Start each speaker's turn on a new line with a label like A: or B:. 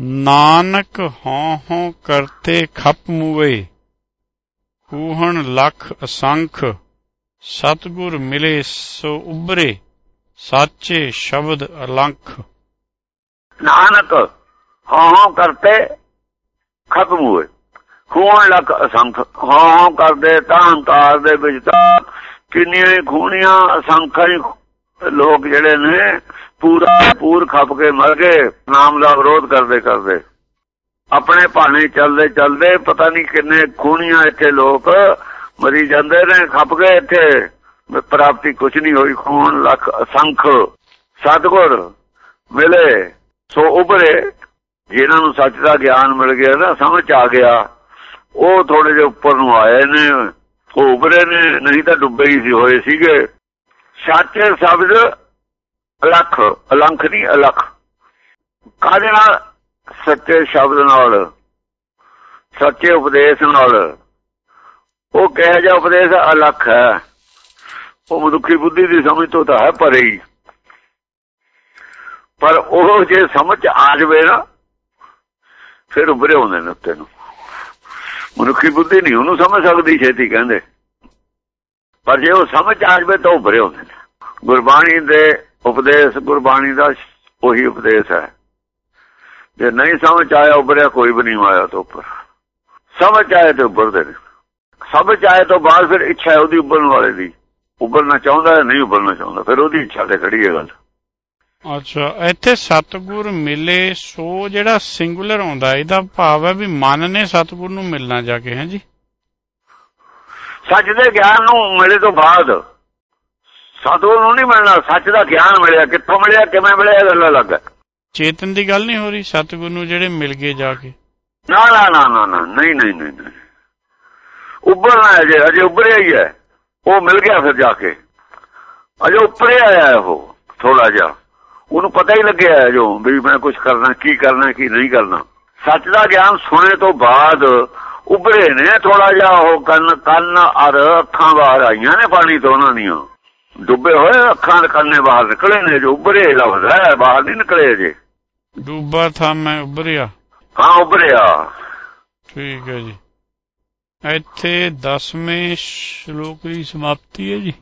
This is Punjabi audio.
A: ਨਾਨਕ ਹਉ ਹਉ ਕਰਤੇ ਖਪ ਮੂਏ ਕੂਹਣ ਲਖ ਅਸੰਖ, ਸਤਗੁਰ ਮਿਲੇ ਸੋ ਉਬਰੇ ਸਾਚੇ ਸ਼ਬਦ ਅਲੰਖ।
B: ਨਾਨਕ ਹਾਂ ਕਰਤੇ ਖਪ ਹੋਏ ਖੂਨ ਲੱਖ ਅਸੰਖ ਹਾਂ ਕਰਦੇ ਤਾਂ ਹੰਕਾਰ ਦੇ ਵਿੱਚ ਤਾਂ ਕਿੰਨੀਆਂ ਹੀ ਖੂਣੀਆਂ ਅਸੰਖਾਂ ਲੋਕ ਜਿਹੜੇ ਨੇ ਪੂਰਾ ਪੂਰ ਖੱਪ ਕੇ ਮਰ ਗਏ, ਨਾਮ ਦਾ ਵਿਰੋਧ ਕਰਦੇ ਕਰਦੇ। ਆਪਣੇ ਭਾਣੇ ਚੱਲਦੇ ਚੱਲਦੇ ਪਤਾ ਨਹੀਂ ਕਿੰਨੇ ਖੂਣੀਆਂ ਇੱਥੇ ਲੋਕ ਮਰੀ ਜਾਂਦੇ ਨੇ, ਖੱਪ ਗਏ ਇੱਥੇ। ਪ੍ਰਾਪਤੀ ਕੁਝ ਨਹੀਂ ਹੋਈ, ਖੂਨ, ਲੱਖ ਅਸੰਖ ਸਤਗੁਰ ਮਿਲੇ, ਸੋ ਉਭਰੇ। ਜਿਨ੍ਹਾਂ ਨੂੰ ਸੱਚ ਦਾ ਗਿਆਨ ਮਿਲ ਗਿਆ ਨਾ, ਸਮਝ ਆ ਗਿਆ। ਉਹ ਥੋੜੇ ਜਿਹਾ ਉੱਪਰ ਨੂੰ ਆਏ ਨੇ, ਉਹ ਉਭਰੇ ਨੇ, ਨਹੀਂ ਤਾਂ ਡੁੱਬੇ ਹੀ ਸੀ, ਹੋਏ ਸੀਗੇ। ਸੱਚੇ ਸ਼ਬਦ ਅਲਖ, ਅਲੰਖ ਨਹੀਂ, ਅਲਖ। ਕਾਹਦੇ ਨਾਲ? ਸੱਚੇ ਸ਼ਬਦ ਨਾਲ, ਸੱਚੇ ਉਪਦੇਸ਼ ਨਾਲ। ਉਹ ਕਹਿ ਜਾ ਉਪਦੇਸ਼ ਅਲਖ ਹੈ। ਉਹ ਮਨੁੱਖੀ ਬੁੱਧੀ ਦੀ ਸਮਝ ਤੋਂ ਤਾਂ ਹੈ ਪਰੇ ਹੀ। ਪਰ ਉਹ ਜੇ ਸਮਝ ਆ ਜਵੇ ਨਾ, ਫਿਰ ਉਭਰੇ ਹੁੰਦੇ ਨੇ ਉੱਤੇ ਨੂੰ। ਮਨੁੱਖੀ ਬੁੱਧੀ ਨਹੀਂ ਉਹਨੂੰ ਸਮਝ ਸਕਦੀ, ਛੇਤੀ ਕਹਿੰਦੇ। ਪਰ ਜੇ ਉਹ ਸਮਝ ਆ ਜਵੇ ਤਾਂ ਉਭਰੇ ਹੁੰਦੇ ਨੇ। ਗੁਰਬਾਣੀ ਦੇ ਉਪਦੇਸ਼ ਗੁਰਬਾਣੀ ਦਾ ਉਹੀ ਉਪਦੇਸ਼ ਹੈ। ਜੇ ਨਹੀਂ ਸਮਝ ਆਇਆ ਉਭਰਿਆ ਕੋਈ ਵੀ ਨਹੀਂ ਆਇਆ ਤੋਂ ਉੱਪਰ। ਸਮਝ ਆਏ ਤੇ ਉੱਭਰਦੇ ਨੇ। ਸਮਝ ਆਏ ਤੋਂ ਬਾਅਦ ਫਿਰ ਇੱਛਾ ਹੈ ਉਹਦੀ ਉੱਭਰਨ ਵਾਲੇ ਦੀ। ਉੱਭਰਨਾ ਚਾਹੁੰਦਾ ਹੈ ਨਹੀਂ ਉੱਭਰਨਾ ਚਾਹੁੰਦਾ ਫਿਰ ਉਹਦੀ ਇੱਛਾ ਤੇ ਖੜੀ ਹੈ ਗੱਲ।
A: ਅੱਛਾ ਇੱਥੇ ਸਤਗੁਰ ਮਿਲੇ ਸੋ ਜਿਹੜਾ ਸਿੰਗੂਲਰ ਆਉਂਦਾ ਇਹਦਾ ਭਾਵ ਹੈ ਵੀ ਮਨ ਨੇ ਸਤਗੁਰ ਨੂੰ ਮਿਲਣਾ ਜਾ ਕੇ ਹੈ ਜੀ?
B: ਸੱਚ ਦੇ ਗਿਆਨ ਨੂੰ ਮਿਲੇ ਤੋਂ ਬਾਅਦ ਸਤਗੁਰ ਨੂੰ ਨਹੀਂ ਮਿਲਣਾ ਸੱਚ ਦਾ ਗਿਆਨ ਮਿਲਿਆ ਕਿੱਥੋਂ ਮਿਲਿਆ ਕਿਵੇਂ ਮਿਲਿਆ ਗੱਲ ਅਲੱਗ ਹੈ।
A: ਚੇਤਨ ਦੀ ਗੱਲ ਨਹੀਂ ਹੋ ਰਹੀ ਸਤਗੁਰ ਨੂੰ ਜਿਹੜੇ ਮਿਲ ਗਏ ਜਾ ਕੇ।
B: ਨਾ ਨਾ ਨਾ ਨਾ ਨਹੀਂ ਨਹੀਂ ਨਹੀਂ ਉੱਭਰਨਾ ਹੈ ਜੇ ਅਜੇ ਉੱਭਰਿਆ ਹੀ ਹੈ। ਉਹ ਮਿਲ ਗਿਆ ਫਿਰ ਜਾ ਕੇ। ਅਜੇ ਉੱਪਰੇ ਆਇਆ ਉਹ ਥੋੜਾ ਜਿਹਾ। ਉਹਨੂੰ ਪਤਾ ਹੀ ਲੱਗਿਆ ਜੋ ਵੀ ਮੈਂ ਕੁਝ ਕਰਨਾ ਕੀ ਕਰਨਾ ਕੀ ਨਹੀਂ ਕਰਨਾ। ਸੱਚ ਦਾ ਗਿਆਨ ਸੁਣੇ ਤੋਂ ਬਾਅਦ ਉੱਭਰੇ ਨੇ ਥੋੜਾ ਜਿਹਾ ਉਹ ਕੰਨ ਕੰਨ ਅਰ ਅੱਖਾਂ ਬਾਹਰ ਆਈਆਂ ਨੇ ਪਾਣੀ ਤੋਂ ਉਹਨਾਂ ਦੀਆਂ। ਡੁੱਬੇ ਹੋਏ ਅੱਖਾਂ ਦੇ ਕੰਨੇ ਬਾਹਰ ਨਿਕਲੇ ਨੇ ਜੋ ਉੱਭਰੇ ਲਫ਼ਜ਼ ਹੈ ਬਾਹਰ ਨਹੀਂ ਨਿਕਲੇ ਜੇ
A: ਡੂਬਾ ਥਾ ਮੈਂ ਉੱਭਰਿਆ
B: ਹਾਂ ਉੱਭਰਿਆ
A: ਠੀਕ ਹੈ ਜੀ ਇੱਥੇ 10ਵੇਂ ਸ਼ਲੋਕ ਦੀ ਸਮਾਪਤੀ ਹੈ ਜੀ